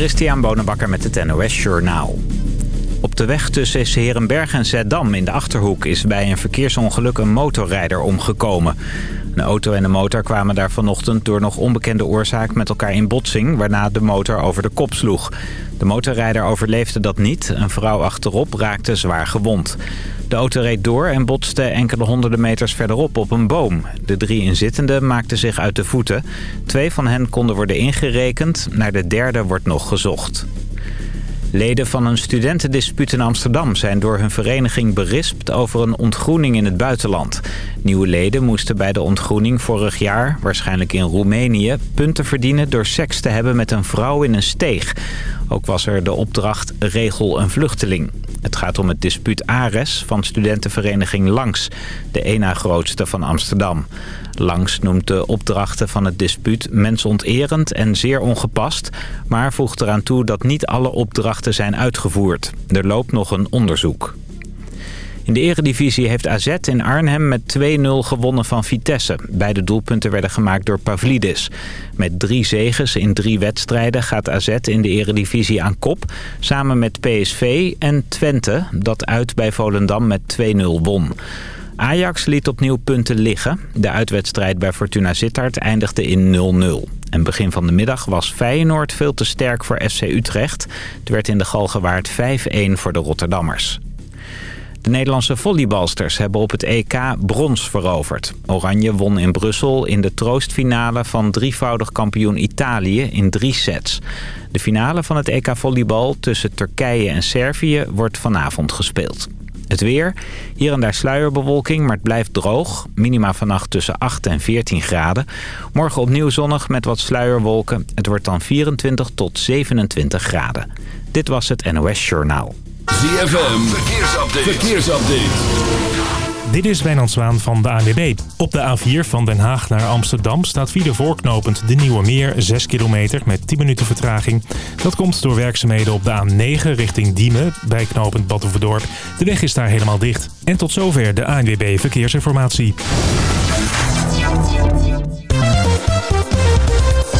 Christian Bonenbakker met het NOS Journaal. Op de weg tussen Serenberg en Zeddam in de Achterhoek is bij een verkeersongeluk een motorrijder omgekomen. Een auto en een motor kwamen daar vanochtend door nog onbekende oorzaak met elkaar in botsing, waarna de motor over de kop sloeg. De motorrijder overleefde dat niet, een vrouw achterop raakte zwaar gewond. De auto reed door en botste enkele honderden meters verderop op een boom. De drie inzittenden maakten zich uit de voeten. Twee van hen konden worden ingerekend, naar de derde wordt nog gezocht. Leden van een studentendispuut in Amsterdam zijn door hun vereniging berispt over een ontgroening in het buitenland. Nieuwe leden moesten bij de ontgroening vorig jaar, waarschijnlijk in Roemenië, punten verdienen door seks te hebben met een vrouw in een steeg. Ook was er de opdracht Regel een vluchteling. Het gaat om het dispuut Ares van studentenvereniging Langs, de ena grootste van Amsterdam. Langs noemt de opdrachten van het dispuut mensonterend en zeer ongepast... maar voegt eraan toe dat niet alle opdrachten zijn uitgevoerd. Er loopt nog een onderzoek. In de eredivisie heeft AZ in Arnhem met 2-0 gewonnen van Vitesse. Beide doelpunten werden gemaakt door Pavlidis. Met drie zegens in drie wedstrijden gaat AZ in de eredivisie aan kop... samen met PSV en Twente, dat uit bij Volendam met 2-0 won. Ajax liet opnieuw punten liggen. De uitwedstrijd bij Fortuna Sittard eindigde in 0-0. En begin van de middag was Feyenoord veel te sterk voor FC Utrecht. Het werd in de Galgenwaard 5-1 voor de Rotterdammers. De Nederlandse volleybalsters hebben op het EK brons veroverd. Oranje won in Brussel in de troostfinale van drievoudig kampioen Italië in drie sets. De finale van het EK volleybal tussen Turkije en Servië wordt vanavond gespeeld. Het weer. Hier en daar sluierbewolking, maar het blijft droog. Minima vannacht tussen 8 en 14 graden. Morgen opnieuw zonnig met wat sluierwolken. Het wordt dan 24 tot 27 graden. Dit was het NOS Journaal. ZFM. Verkeersupdate. Verkeersupdate. Dit is Wijnand Zwaan van de ANWB. Op de A4 van Den Haag naar Amsterdam staat de voorknopend de Nieuwe Meer 6 kilometer met 10 minuten vertraging. Dat komt door werkzaamheden op de A9 richting Diemen bij knooppunt Badhoevedorp. De weg is daar helemaal dicht. En tot zover de ANWB Verkeersinformatie.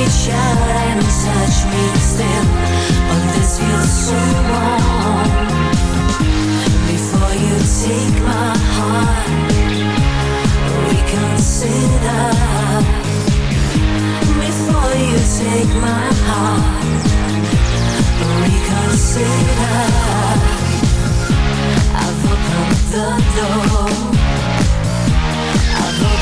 reach out and touch me still. But this feels so wrong. Before you take my heart Reconsider Before you take my heart Reconsider I've opened the door.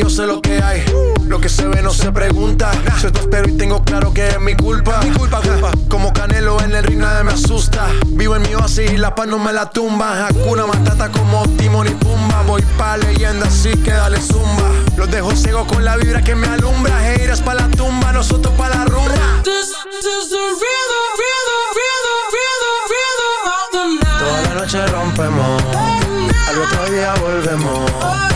yo sé lo que hay. Lo que se ve no se pregunta. Yo te espero y tengo claro que es mi culpa. Mi culpa, culpa. Como Canelo en el ring nadie me asusta. Vivo en mi oasis y la paz no me la tumba. Hakuna Matata como Timon y Pumba. Voy pa' leyenda así que dale zumba. Los dejo ciego con la vibra que me alumbra. Heiras pa' la tumba, nosotros pa' la rumba. This, is the. Toda la noche rompemos. Al otro día volvemos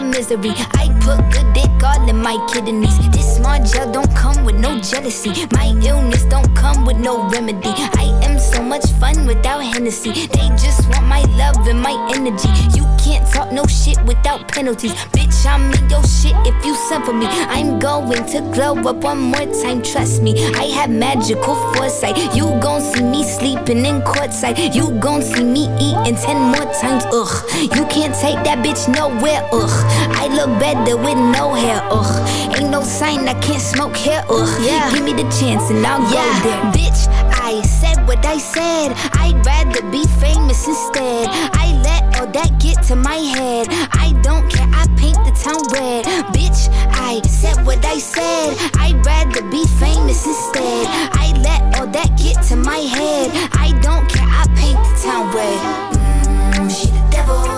run misery. I put good dick all in my kidneys. This small gel don't come with no jealousy. My illness don't come with no remedy. I am so much fun without Hennessy. They just want my love and my energy. You can't talk no shit without penalties. Bitch, I'm in your shit if you send for me. I'm going to glow up one more time, trust me. I have magical foresight. You gon' see me sleeping in courtside. You gon' see me eating ten more times, ugh. You can't take that bitch nowhere, ugh. I look better with no hair, ugh. Ain't no sign I can't smoke hair, ugh. Yeah. Give me the chance and I'll go there. Bitch, I said what I said. I'd rather be famous instead. I let all that get to my head. I don't care, I paint the town red. Bitch, I said what I said. I'd rather be famous instead. I let all that get to my head. I don't care, I paint the town red. Mm, she the devil,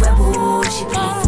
Rebel. She put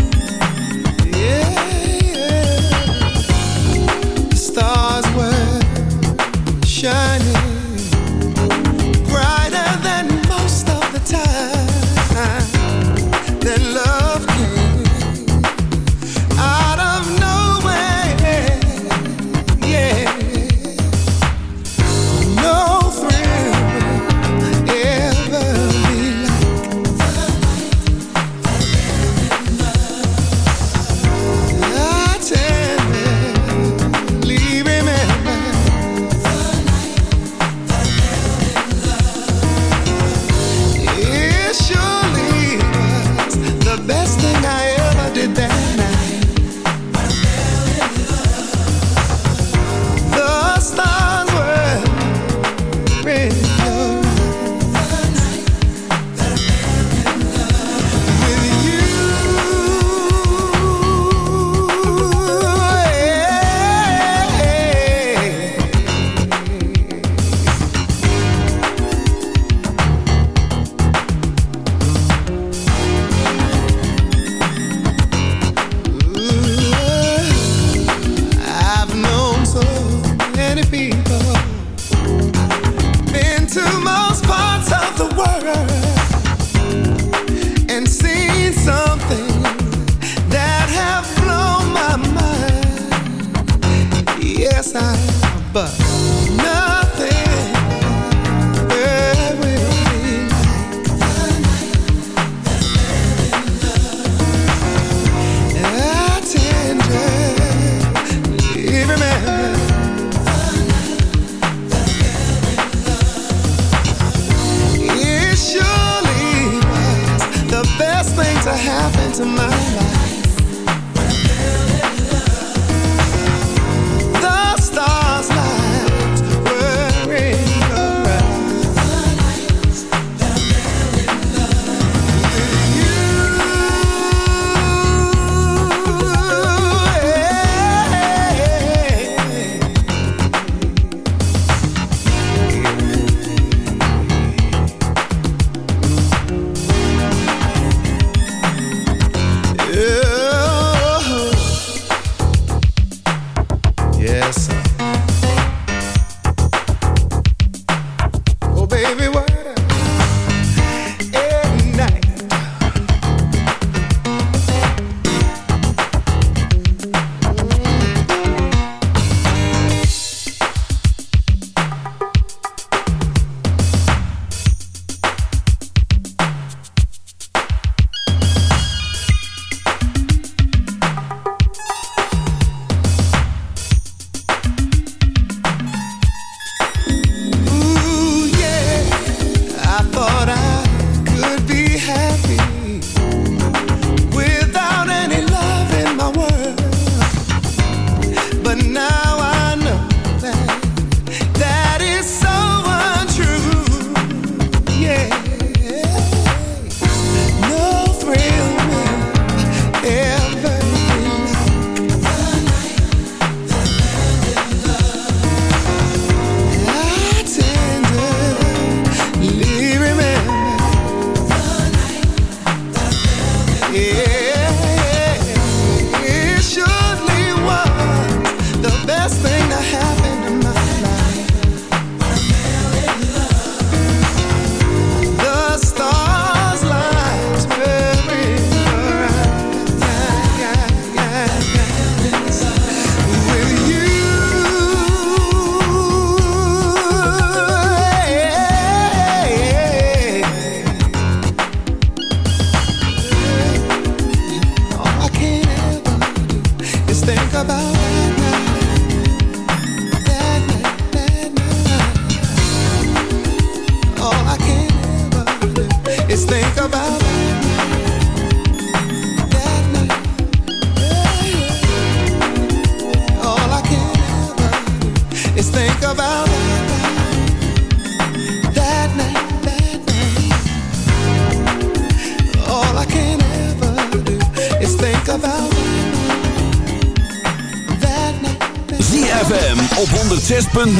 My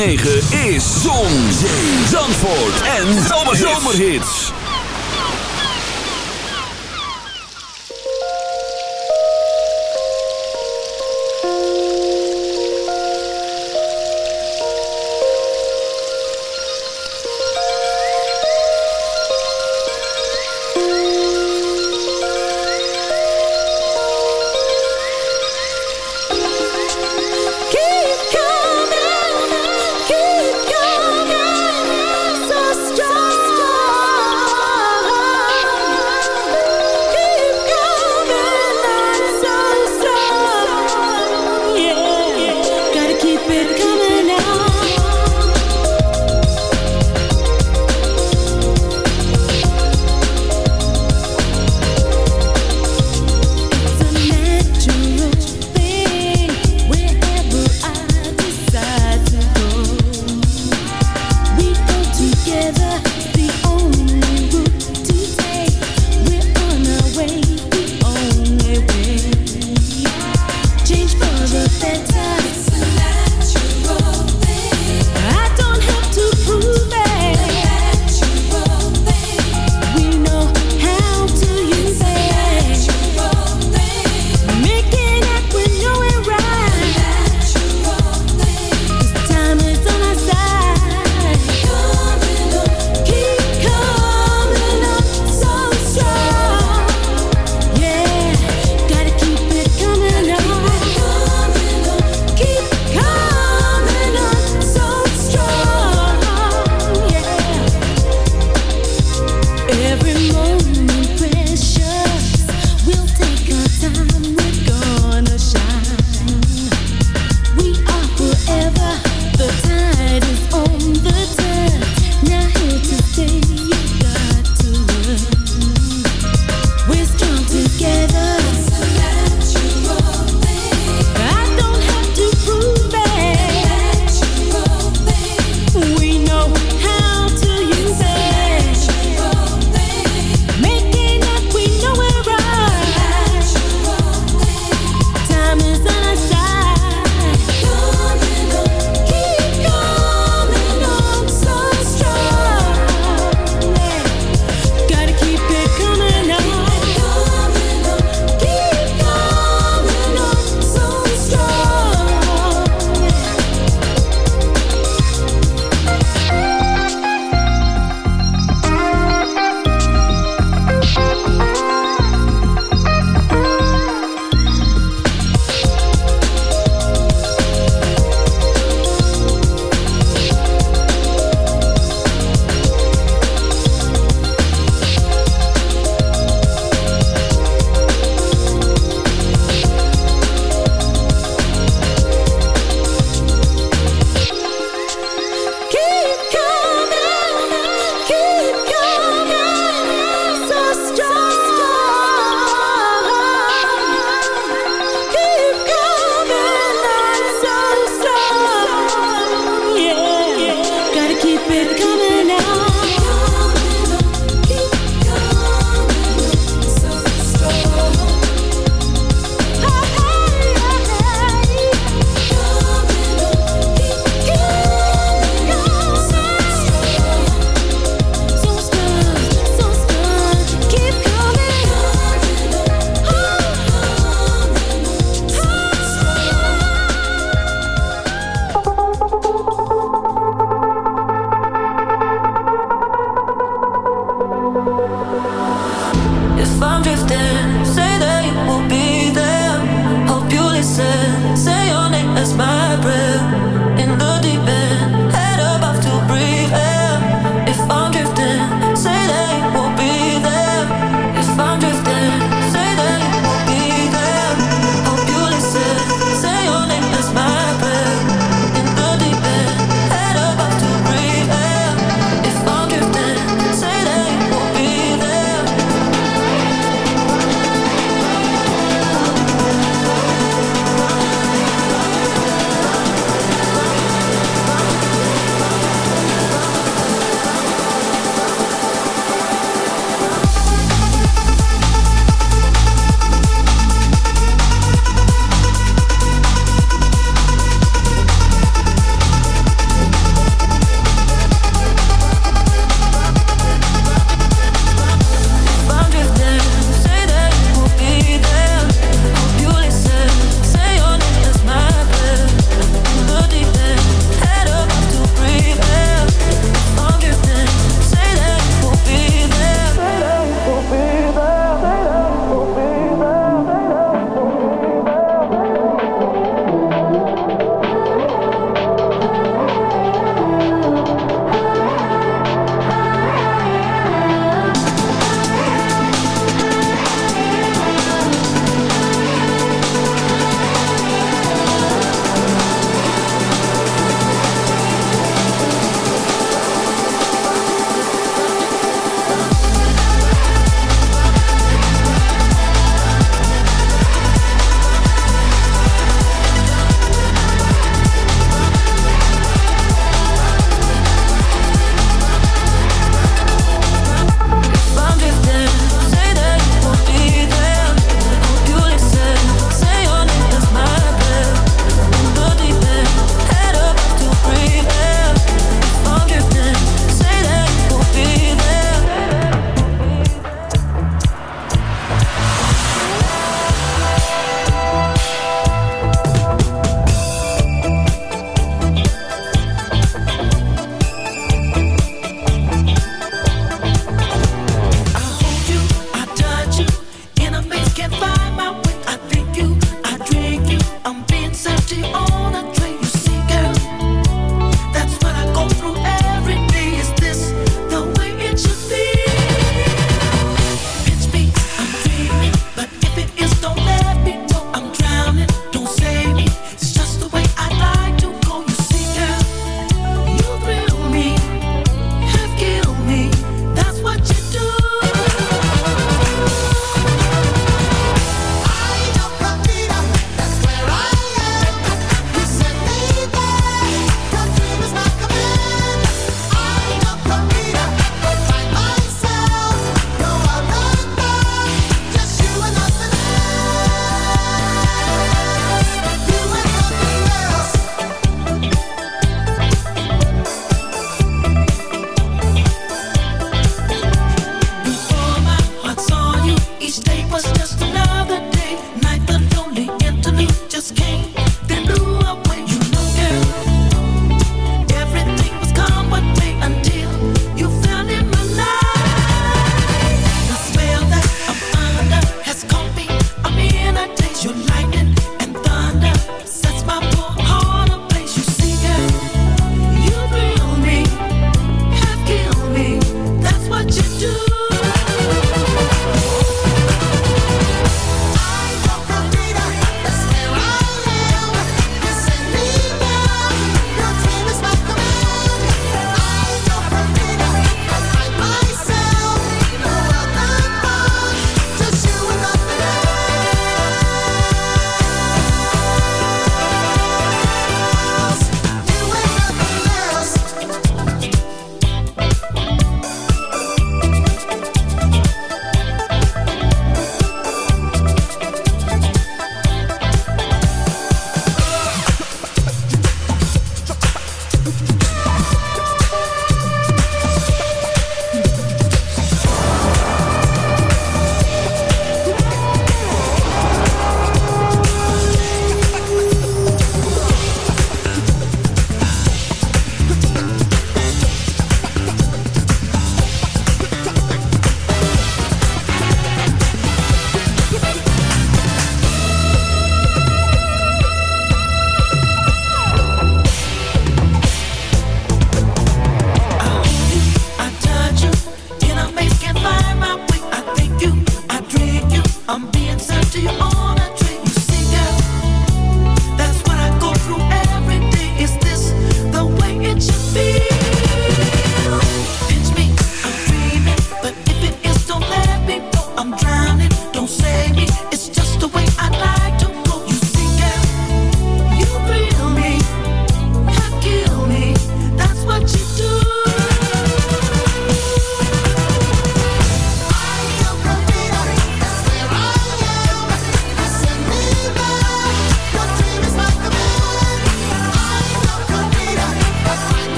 106.9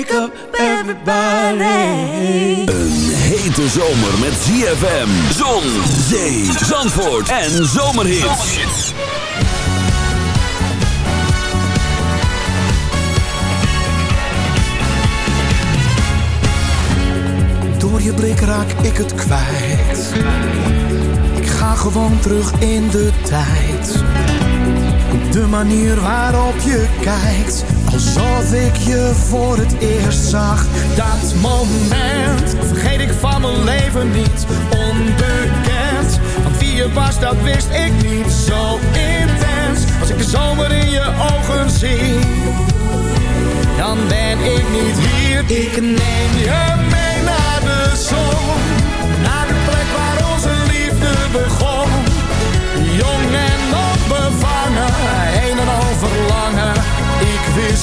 Wake up everybody. Een hete zomer met ZFM, zon, zee, zandvoort en zomerhits. Door je blik raak ik het kwijt. Ik ga gewoon terug in de tijd. De manier waarop je kijkt, alsof ik je voor het eerst zag. Dat moment vergeet ik van mijn leven niet. Onbekend, want wie je was, dat wist ik niet. Zo intens, als ik de zomer in je ogen zie. Dan ben ik niet hier. Ik neem je mee naar de zon.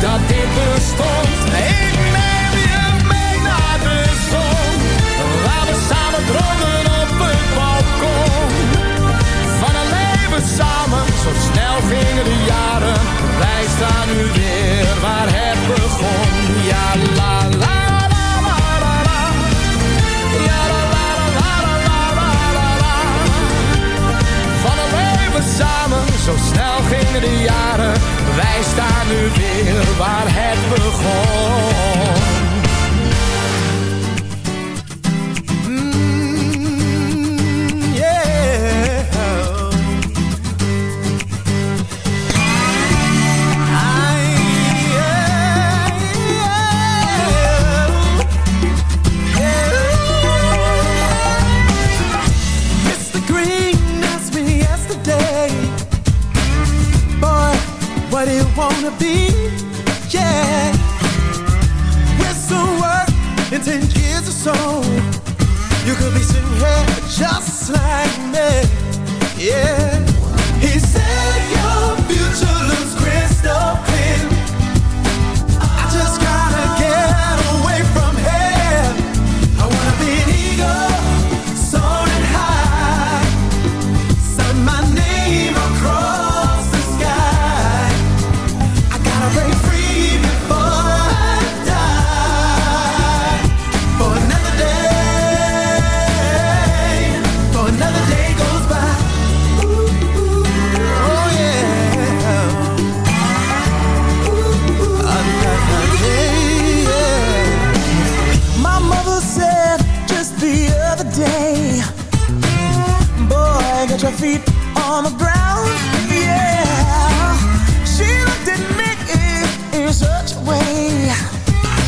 Dat dit bestond.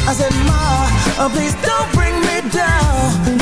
I said, Ma, oh, please don't bring me down.